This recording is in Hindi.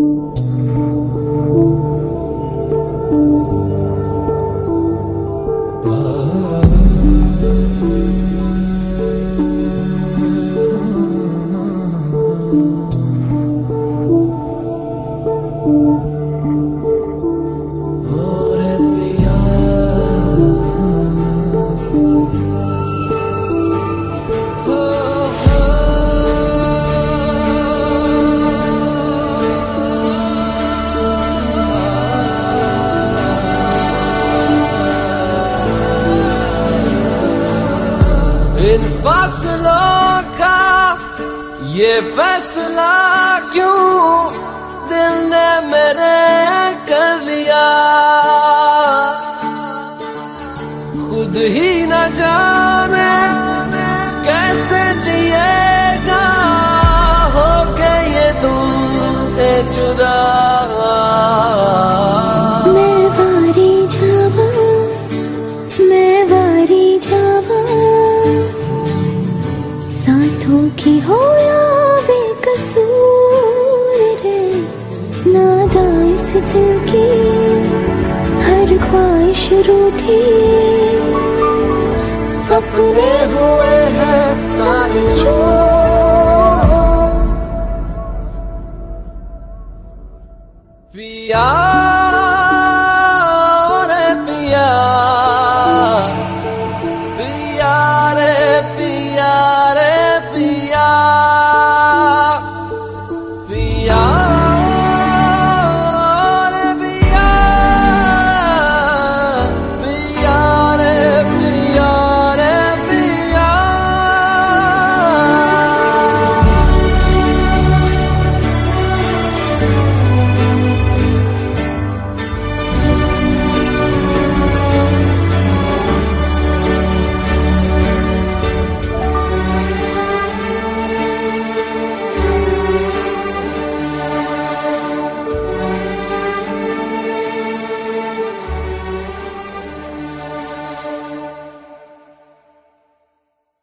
Música इन फ़सलों का ये फैसला। दुखी होया बेकसूर रे नादाइस दिल की, हर ख्वाहिश रूठी। सपने हुए हैं सारे छोड़। पिया